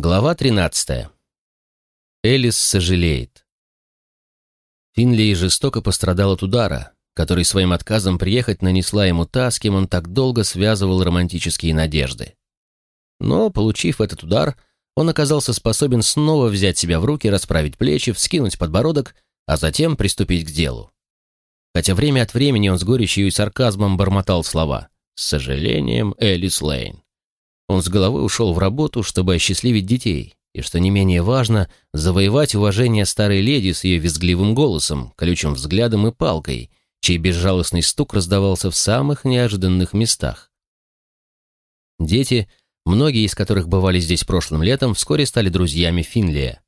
Глава 13. Элис сожалеет. Финли жестоко пострадал от удара, который своим отказом приехать нанесла ему та, с кем он так долго связывал романтические надежды. Но, получив этот удар, он оказался способен снова взять себя в руки, расправить плечи, вскинуть подбородок, а затем приступить к делу. Хотя время от времени он с горечью и сарказмом бормотал слова «С сожалением, Элис Лейн». Он с головой ушел в работу, чтобы осчастливить детей, и, что не менее важно, завоевать уважение старой леди с ее визгливым голосом, колючим взглядом и палкой, чей безжалостный стук раздавался в самых неожиданных местах. Дети, многие из которых бывали здесь прошлым летом, вскоре стали друзьями Финлия.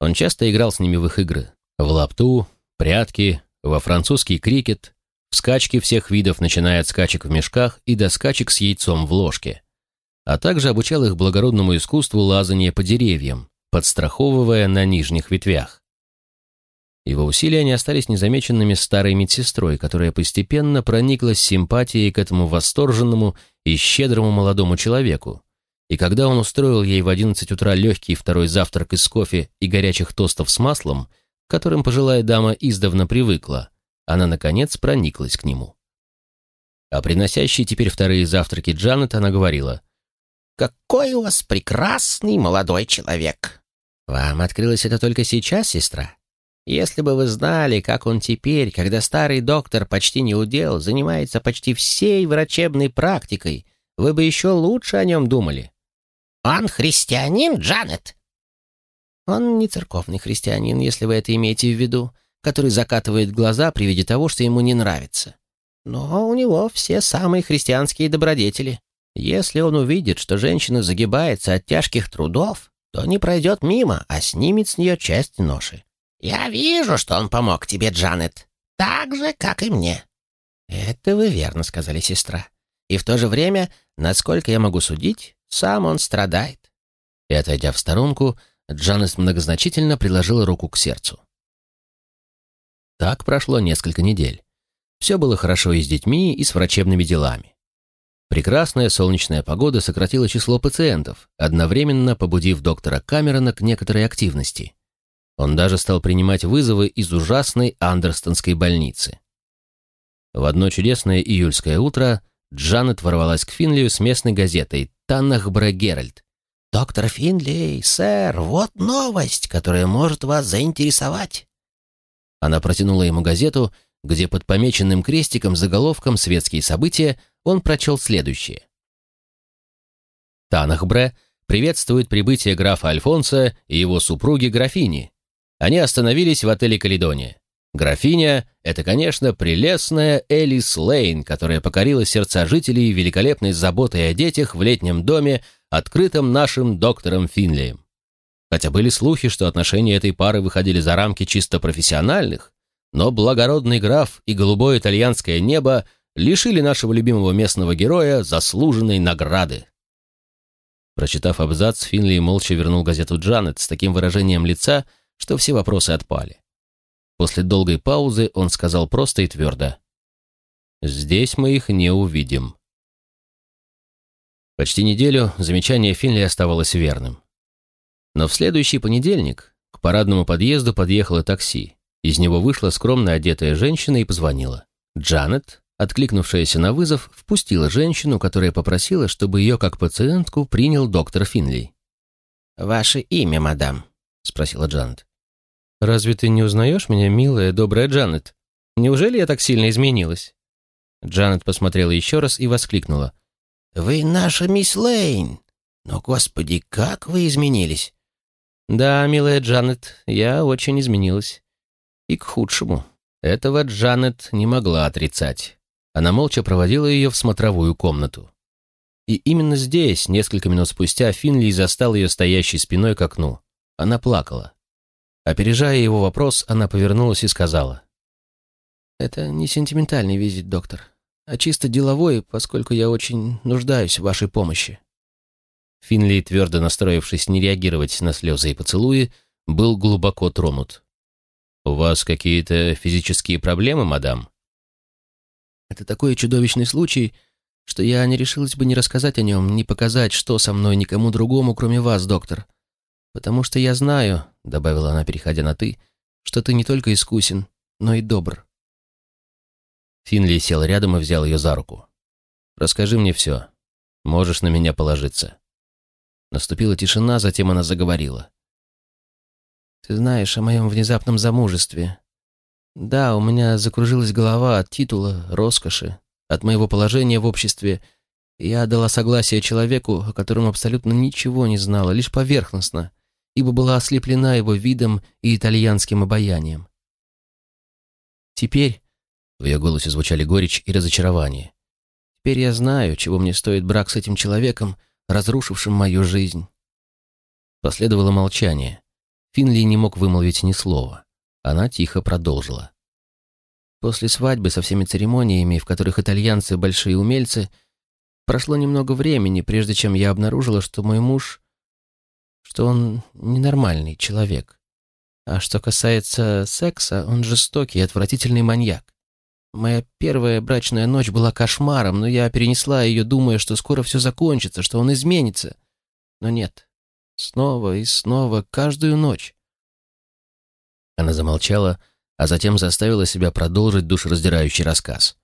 Он часто играл с ними в их игры. В лапту, прятки, во французский крикет, в скачки всех видов, начиная от скачек в мешках и до скачек с яйцом в ложке а также обучал их благородному искусству лазания по деревьям, подстраховывая на нижних ветвях. Его усилия не остались незамеченными старой медсестрой, которая постепенно прониклась симпатией к этому восторженному и щедрому молодому человеку. И когда он устроил ей в 11 утра легкий второй завтрак из кофе и горячих тостов с маслом, к которым пожилая дама издавна привыкла, она, наконец, прониклась к нему. А приносящей теперь вторые завтраки Джанет она говорила, какой у вас прекрасный молодой человек!» «Вам открылось это только сейчас, сестра? Если бы вы знали, как он теперь, когда старый доктор почти не удел, занимается почти всей врачебной практикой, вы бы еще лучше о нем думали». «Он христианин, Джанет?» «Он не церковный христианин, если вы это имеете в виду, который закатывает глаза при виде того, что ему не нравится. Но у него все самые христианские добродетели». Если он увидит, что женщина загибается от тяжких трудов, то не пройдет мимо, а снимет с нее часть ноши. «Я вижу, что он помог тебе, Джанет, так же, как и мне». «Это вы верно», — сказали сестра. «И в то же время, насколько я могу судить, сам он страдает». И, отойдя в сторонку, Джанет многозначительно приложила руку к сердцу. Так прошло несколько недель. Все было хорошо и с детьми, и с врачебными делами. Прекрасная солнечная погода сократила число пациентов, одновременно побудив доктора Камерона к некоторой активности. Он даже стал принимать вызовы из ужасной Андерстонской больницы. В одно чудесное июльское утро Джанет ворвалась к Финлию с местной газетой «Таннахбре Геральт». «Доктор Финли, сэр, вот новость, которая может вас заинтересовать». Она протянула ему газету, где под помеченным крестиком заголовком «Светские события» он прочел следующее. Танахбре приветствует прибытие графа Альфонса и его супруги графини. Они остановились в отеле «Каледония». Графиня — это, конечно, прелестная Элис Лейн, которая покорила сердца жителей великолепной заботой о детях в летнем доме, открытом нашим доктором Финлием. Хотя были слухи, что отношения этой пары выходили за рамки чисто профессиональных, но благородный граф и голубое итальянское небо лишили нашего любимого местного героя заслуженной награды. Прочитав абзац, Финли молча вернул газету Джанет с таким выражением лица, что все вопросы отпали. После долгой паузы он сказал просто и твердо. «Здесь мы их не увидим». Почти неделю замечание Финли оставалось верным. Но в следующий понедельник к парадному подъезду подъехало такси. Из него вышла скромно одетая женщина и позвонила. Джанет, откликнувшаяся на вызов, впустила женщину, которая попросила, чтобы ее как пациентку принял доктор Финли. «Ваше имя, мадам?» — спросила Джанет. «Разве ты не узнаешь меня, милая, добрая Джанет? Неужели я так сильно изменилась?» Джанет посмотрела еще раз и воскликнула. «Вы наша мисс Лейн! Но, господи, как вы изменились!» «Да, милая Джанет, я очень изменилась. И к худшему. Этого Джанет не могла отрицать. Она молча проводила ее в смотровую комнату. И именно здесь, несколько минут спустя, Финли застал ее стоящей спиной к окну. Она плакала. Опережая его вопрос, она повернулась и сказала. «Это не сентиментальный визит, доктор, а чисто деловой, поскольку я очень нуждаюсь в вашей помощи». Финли, твердо настроившись не реагировать на слезы и поцелуи, был глубоко тронут. «У вас какие-то физические проблемы, мадам?» «Это такой чудовищный случай, что я не решилась бы не рассказать о нем, не показать, что со мной никому другому, кроме вас, доктор. «Потому что я знаю», — добавила она, переходя на «ты», «что ты не только искусен, но и добр». Финли сел рядом и взял ее за руку. «Расскажи мне все. Можешь на меня положиться». Наступила тишина, затем она заговорила. «Ты знаешь о моем внезапном замужестве. Да, у меня закружилась голова от титула, роскоши, от моего положения в обществе. Я дала согласие человеку, о котором абсолютно ничего не знала, лишь поверхностно, ибо была ослеплена его видом и итальянским обаянием. Теперь в ее голосе звучали горечь и разочарование. Теперь я знаю, чего мне стоит брак с этим человеком, разрушившим мою жизнь. Последовало молчание. Финли не мог вымолвить ни слова. Она тихо продолжила. После свадьбы со всеми церемониями, в которых итальянцы большие умельцы, прошло немного времени, прежде чем я обнаружила, что мой муж, что он ненормальный человек. А что касается секса, он жестокий и отвратительный маньяк. Моя первая брачная ночь была кошмаром, но я перенесла ее, думая, что скоро все закончится, что он изменится. Но нет. Снова и снова, каждую ночь. Она замолчала, а затем заставила себя продолжить душераздирающий рассказ.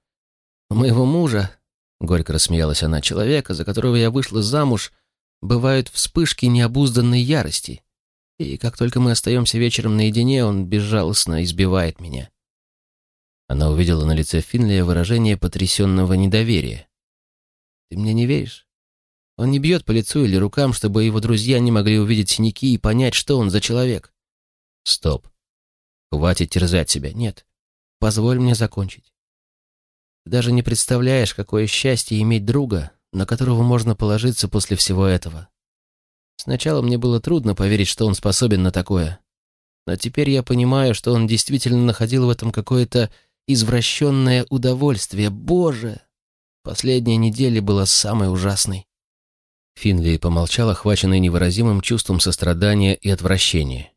«У моего мужа, — горько рассмеялась она, — человека, за которого я вышла замуж, бывают вспышки необузданной ярости. И как только мы остаемся вечером наедине, он безжалостно избивает меня. Она увидела на лице Финлия выражение потрясенного недоверия. «Ты мне не веришь? Он не бьет по лицу или рукам, чтобы его друзья не могли увидеть синяки и понять, что он за человек». «Стоп. Хватит терзать себя. Нет. Позволь мне закончить. Ты даже не представляешь, какое счастье иметь друга, на которого можно положиться после всего этого. Сначала мне было трудно поверить, что он способен на такое. Но теперь я понимаю, что он действительно находил в этом какое-то извращенное удовольствие. Боже! Последняя неделя была самой ужасной. Финли помолчал, охваченный невыразимым чувством сострадания и отвращения.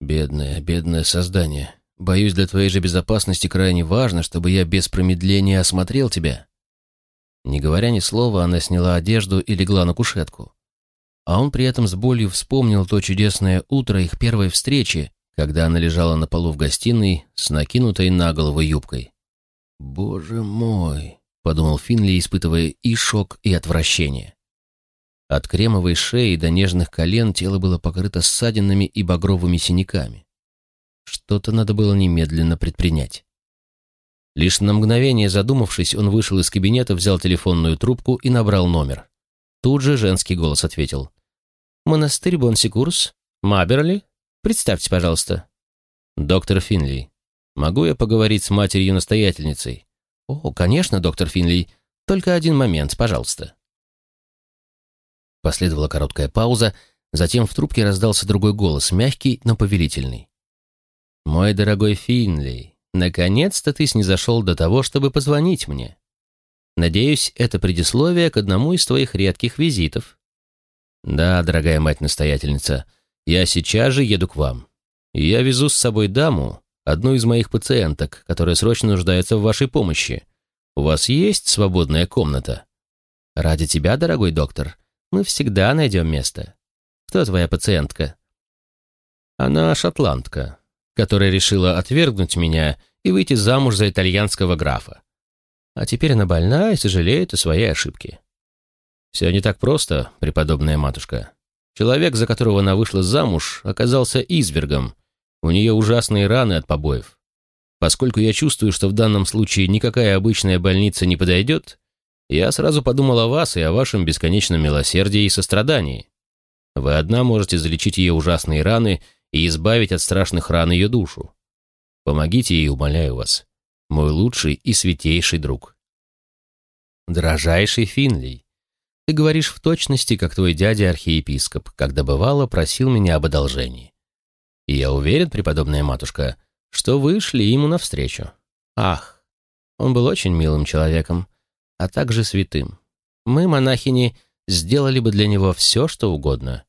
«Бедное, бедное создание. Боюсь, для твоей же безопасности крайне важно, чтобы я без промедления осмотрел тебя». Не говоря ни слова, она сняла одежду и легла на кушетку. А он при этом с болью вспомнил то чудесное утро их первой встречи, когда она лежала на полу в гостиной с накинутой на голову юбкой. «Боже мой!» — подумал Финли, испытывая и шок, и отвращение. От кремовой шеи до нежных колен тело было покрыто ссадинами и багровыми синяками. Что-то надо было немедленно предпринять. Лишь на мгновение задумавшись, он вышел из кабинета, взял телефонную трубку и набрал номер. Тут же женский голос ответил. «Монастырь Бонсикурс? Маберли? Представьте, пожалуйста». «Доктор Финли. Могу я поговорить с матерью-настоятельницей?» «О, конечно, доктор Финли. Только один момент, пожалуйста». Последовала короткая пауза, затем в трубке раздался другой голос, мягкий, но повелительный. «Мой дорогой Финли, наконец-то ты снизошел до того, чтобы позвонить мне. Надеюсь, это предисловие к одному из твоих редких визитов». «Да, дорогая мать-настоятельница, я сейчас же еду к вам. Я везу с собой даму, одну из моих пациенток, которая срочно нуждается в вашей помощи. У вас есть свободная комната? Ради тебя, дорогой доктор, мы всегда найдем место. Кто твоя пациентка? Она шотландка, которая решила отвергнуть меня и выйти замуж за итальянского графа. А теперь она больна и сожалеет о своей ошибке. Все не так просто, преподобная матушка. Человек, за которого она вышла замуж, оказался извергом. У нее ужасные раны от побоев. Поскольку я чувствую, что в данном случае никакая обычная больница не подойдет, я сразу подумал о вас и о вашем бесконечном милосердии и сострадании. Вы одна можете залечить ее ужасные раны и избавить от страшных ран ее душу. Помогите ей, умоляю вас, мой лучший и святейший друг. Дорожайший Финлей, ты говоришь в точности, как твой дядя-архиепископ, когда бывало просил меня об одолжении. И я уверен, преподобная матушка, что вы шли ему навстречу. Ах, он был очень милым человеком, а также святым. Мы, монахини, сделали бы для него все, что угодно.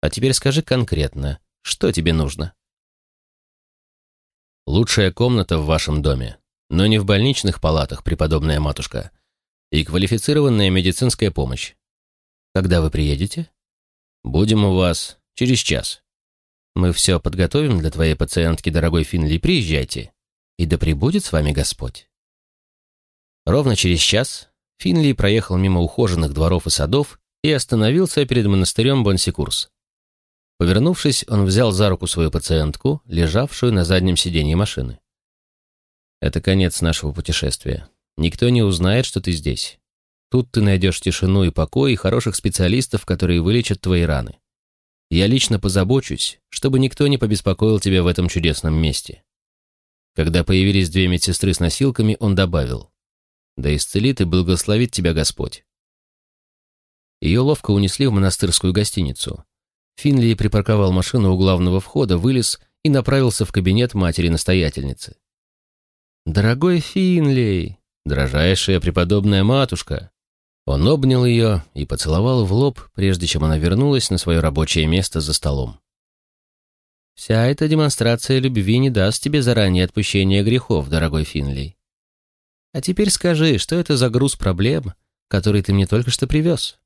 А теперь скажи конкретно, что тебе нужно? Лучшая комната в вашем доме, но не в больничных палатах, преподобная матушка, и квалифицированная медицинская помощь. Когда вы приедете? Будем у вас через час. Мы все подготовим для твоей пациентки, дорогой Финли, приезжайте. И да пребудет с вами Господь. Ровно через час Финли проехал мимо ухоженных дворов и садов и остановился перед монастырем Бонсикурс. Повернувшись, он взял за руку свою пациентку, лежавшую на заднем сиденье машины. «Это конец нашего путешествия. Никто не узнает, что ты здесь. Тут ты найдешь тишину и покой и хороших специалистов, которые вылечат твои раны. Я лично позабочусь, чтобы никто не побеспокоил тебя в этом чудесном месте». Когда появились две медсестры с носилками, он добавил, «Да исцелит и благословит тебя Господь». Ее ловко унесли в монастырскую гостиницу. Финли припарковал машину у главного входа, вылез и направился в кабинет матери-настоятельницы. «Дорогой Финли, дрожайшая преподобная матушка!» Он обнял ее и поцеловал в лоб, прежде чем она вернулась на свое рабочее место за столом. «Вся эта демонстрация любви не даст тебе заранее отпущения грехов, дорогой Финли. А теперь скажи, что это за груз проблем, который ты мне только что привез?»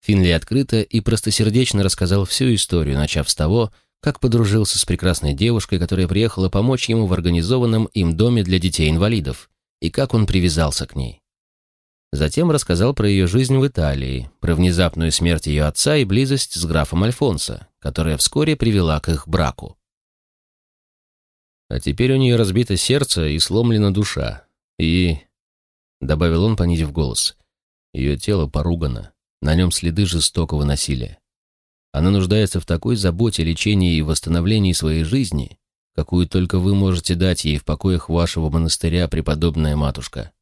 Финли открыто и простосердечно рассказал всю историю, начав с того, как подружился с прекрасной девушкой, которая приехала помочь ему в организованном им доме для детей-инвалидов, и как он привязался к ней. Затем рассказал про ее жизнь в Италии, про внезапную смерть ее отца и близость с графом Альфонсо, которая вскоре привела к их браку. А теперь у нее разбито сердце и сломлена душа. И, — добавил он, понизив голос, — ее тело поругано. На нем следы жестокого насилия. Она нуждается в такой заботе, лечении и восстановлении своей жизни, какую только вы можете дать ей в покоях вашего монастыря, преподобная матушка.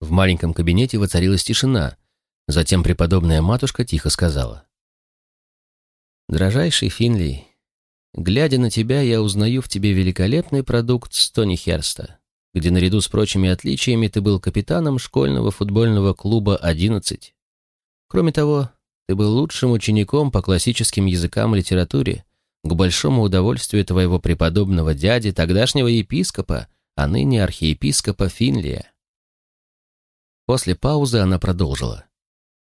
В маленьком кабинете воцарилась тишина. Затем преподобная матушка тихо сказала. «Дорожайший Финли, глядя на тебя, я узнаю в тебе великолепный продукт Стони Херста где наряду с прочими отличиями ты был капитаном школьного футбольного клуба «11». Кроме того, ты был лучшим учеником по классическим языкам и литературе, к большому удовольствию твоего преподобного дяди, тогдашнего епископа, а ныне архиепископа Финлия. После паузы она продолжила.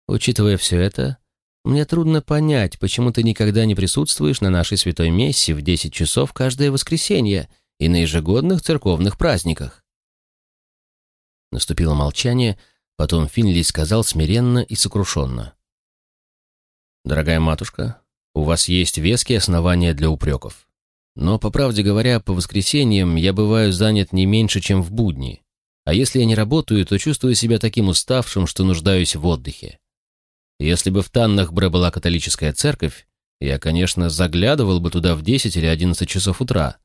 «Учитывая все это, мне трудно понять, почему ты никогда не присутствуешь на нашей святой мессе в 10 часов каждое воскресенье, и на ежегодных церковных праздниках. Наступило молчание, потом Финли сказал смиренно и сокрушенно. «Дорогая матушка, у вас есть веские основания для упреков. Но, по правде говоря, по воскресеньям я бываю занят не меньше, чем в будни, а если я не работаю, то чувствую себя таким уставшим, что нуждаюсь в отдыхе. Если бы в Таннахбре была католическая церковь, я, конечно, заглядывал бы туда в 10 или 11 часов утра,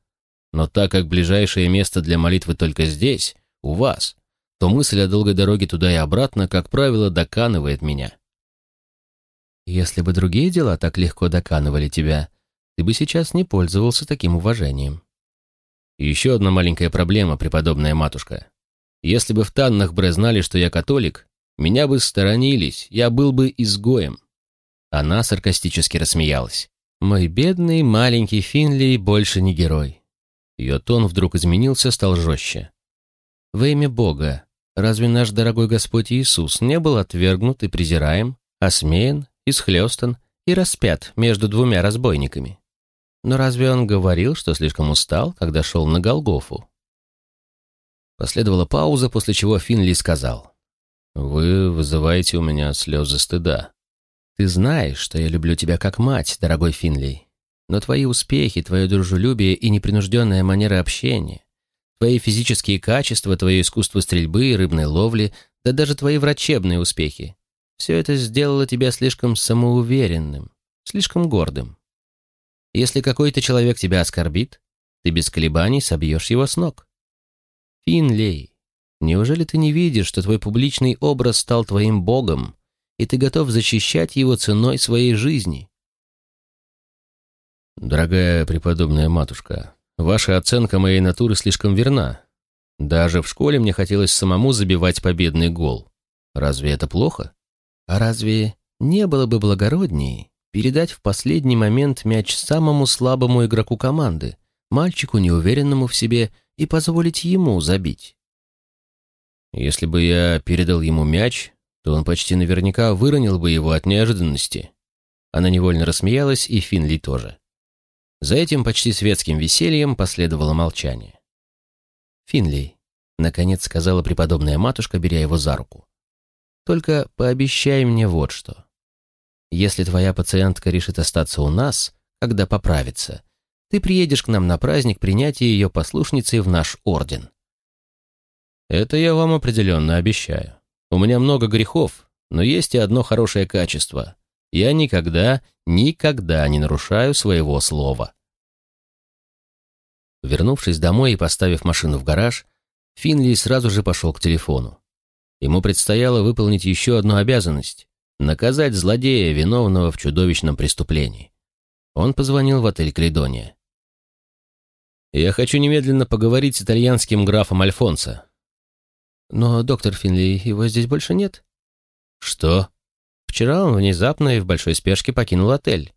но так как ближайшее место для молитвы только здесь, у вас, то мысль о долгой дороге туда и обратно, как правило, доканывает меня. Если бы другие дела так легко доканывали тебя, ты бы сейчас не пользовался таким уважением. еще одна маленькая проблема, преподобная матушка. Если бы в Таннахбре знали, что я католик, меня бы сторонились, я был бы изгоем. Она саркастически рассмеялась. «Мой бедный маленький Финли больше не герой. Ее тон вдруг изменился, стал жестче. «Во имя Бога, разве наш дорогой Господь Иисус не был отвергнут и презираем, осмеян, исхлестан и распят между двумя разбойниками? Но разве он говорил, что слишком устал, когда шел на Голгофу?» Последовала пауза, после чего Финли сказал. «Вы вызываете у меня слезы стыда. Ты знаешь, что я люблю тебя как мать, дорогой Финли, но твои успехи, твое дружелюбие и непринужденная манера общения, твои физические качества, твое искусство стрельбы и рыбной ловли, да даже твои врачебные успехи — все это сделало тебя слишком самоуверенным, слишком гордым. Если какой-то человек тебя оскорбит, ты без колебаний собьешь его с ног. Финлей, неужели ты не видишь, что твой публичный образ стал твоим богом, и ты готов защищать его ценой своей жизни? «Дорогая преподобная матушка, ваша оценка моей натуры слишком верна. Даже в школе мне хотелось самому забивать победный гол. Разве это плохо? А разве не было бы благороднее передать в последний момент мяч самому слабому игроку команды, мальчику, неуверенному в себе, и позволить ему забить?» Если бы я передал ему мяч, то он почти наверняка выронил бы его от неожиданности. Она невольно рассмеялась, и Финли тоже. За этим почти светским весельем последовало молчание. «Финли», — наконец сказала преподобная матушка, беря его за руку, «только пообещай мне вот что. Если твоя пациентка решит остаться у нас, когда поправится, ты приедешь к нам на праздник принятия ее послушницей в наш орден». «Это я вам определенно обещаю. У меня много грехов, но есть и одно хорошее качество. Я никогда, никогда не нарушаю своего слова». Вернувшись домой и поставив машину в гараж, Финли сразу же пошел к телефону. Ему предстояло выполнить еще одну обязанность — наказать злодея, виновного в чудовищном преступлении. Он позвонил в отель «Каледония». «Я хочу немедленно поговорить с итальянским графом Альфонсо». «Но, доктор Финли, его здесь больше нет?» «Что?» «Вчера он внезапно и в большой спешке покинул отель.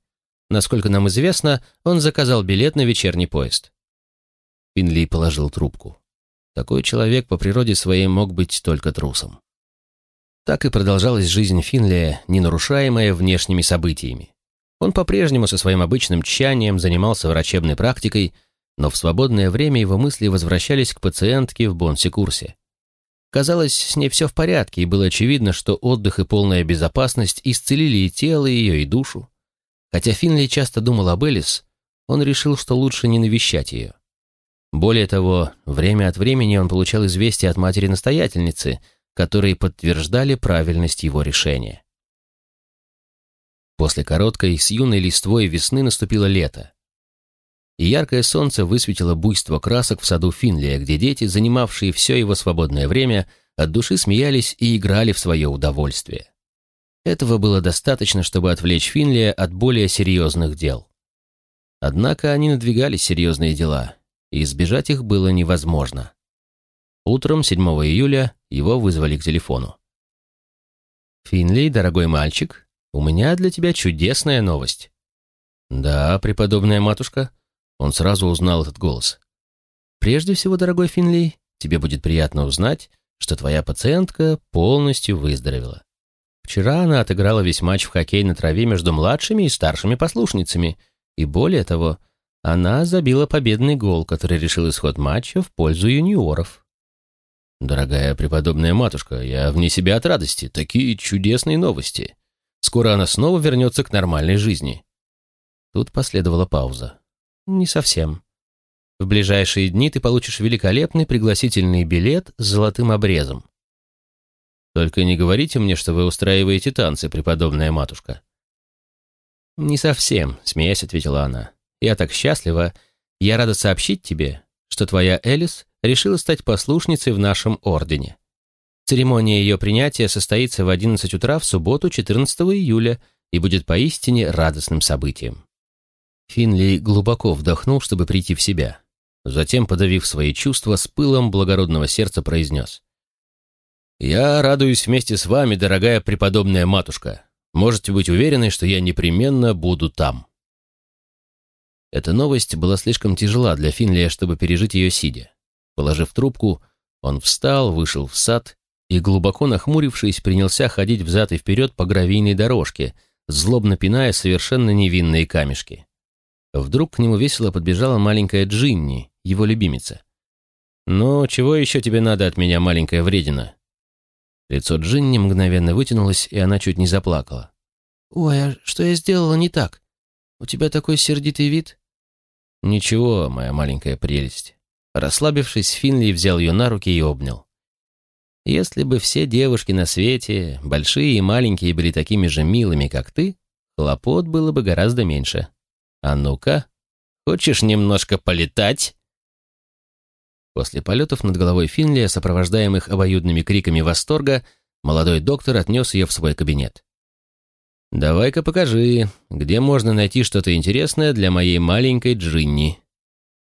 Насколько нам известно, он заказал билет на вечерний поезд». Финли положил трубку. Такой человек по природе своей мог быть только трусом. Так и продолжалась жизнь Финлия, не нарушаемая внешними событиями. Он по-прежнему со своим обычным тщанием занимался врачебной практикой, но в свободное время его мысли возвращались к пациентке в Бонсекурсе. Казалось, с ней все в порядке, и было очевидно, что отдых и полная безопасность исцелили и тело ее, и душу. Хотя Финли часто думал об Элис, он решил, что лучше не навещать ее. Более того, время от времени он получал известия от матери-настоятельницы, которые подтверждали правильность его решения. После короткой с юной листвой весны наступило лето. И яркое солнце высветило буйство красок в саду Финлия, где дети, занимавшие все его свободное время, от души смеялись и играли в свое удовольствие. Этого было достаточно, чтобы отвлечь Финлия от более серьезных дел. Однако они надвигали серьезные дела, и избежать их было невозможно. Утром 7 июля его вызвали к телефону. «Финли, дорогой мальчик, у меня для тебя чудесная новость». «Да, преподобная матушка». Он сразу узнал этот голос. «Прежде всего, дорогой Финли, тебе будет приятно узнать, что твоя пациентка полностью выздоровела. Вчера она отыграла весь матч в хоккей на траве между младшими и старшими послушницами, и более того, она забила победный гол, который решил исход матча в пользу юниоров. «Дорогая преподобная матушка, я вне себя от радости. Такие чудесные новости. Скоро она снова вернется к нормальной жизни». Тут последовала пауза. «Не совсем. В ближайшие дни ты получишь великолепный пригласительный билет с золотым обрезом. Только не говорите мне, что вы устраиваете танцы, преподобная матушка». «Не совсем», — смеясь ответила она. Я так счастлива. Я рада сообщить тебе, что твоя Элис решила стать послушницей в нашем ордене. Церемония ее принятия состоится в 11 утра в субботу 14 июля и будет поистине радостным событием. Финли глубоко вдохнул, чтобы прийти в себя. Затем, подавив свои чувства, с пылом благородного сердца произнес. «Я радуюсь вместе с вами, дорогая преподобная матушка. Можете быть уверены, что я непременно буду там». Эта новость была слишком тяжела для Финлия, чтобы пережить ее сидя. Положив трубку, он встал, вышел в сад и, глубоко нахмурившись, принялся ходить взад и вперед по гравийной дорожке, злобно пиная совершенно невинные камешки. Вдруг к нему весело подбежала маленькая Джинни, его любимица. «Ну, чего еще тебе надо от меня, маленькая вредина?» Лицо Джинни мгновенно вытянулось, и она чуть не заплакала. «Ой, а что я сделала не так? У тебя такой сердитый вид?» «Ничего, моя маленькая прелесть». Расслабившись, Финли взял ее на руки и обнял. «Если бы все девушки на свете, большие и маленькие, были такими же милыми, как ты, хлопот было бы гораздо меньше. А ну-ка, хочешь немножко полетать?» После полетов над головой Финли, сопровождаемых обоюдными криками восторга, молодой доктор отнес ее в свой кабинет. «Давай-ка покажи, где можно найти что-то интересное для моей маленькой Джинни».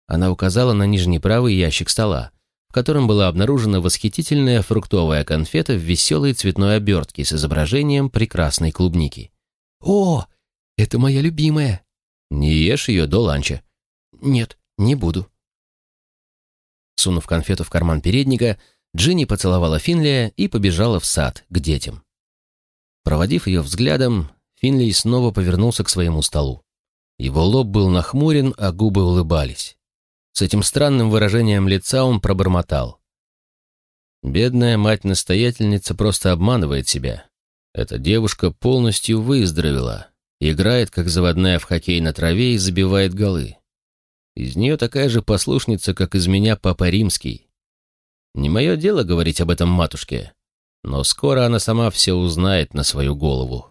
Она указала на нижний правый ящик стола, в котором была обнаружена восхитительная фруктовая конфета в веселой цветной обертке с изображением прекрасной клубники. «О, это моя любимая!» «Не ешь ее до ланча». «Нет, не буду». Сунув конфету в карман передника, Джинни поцеловала Финлия и побежала в сад к детям. Проводив ее взглядом, Финлей снова повернулся к своему столу. Его лоб был нахмурен, а губы улыбались. С этим странным выражением лица он пробормотал. Бедная мать-настоятельница просто обманывает себя. Эта девушка полностью выздоровела, играет как заводная в хоккей на траве и забивает голы. Из нее такая же послушница, как из меня Папа Римский. Не мое дело говорить об этом матушке, но скоро она сама все узнает на свою голову.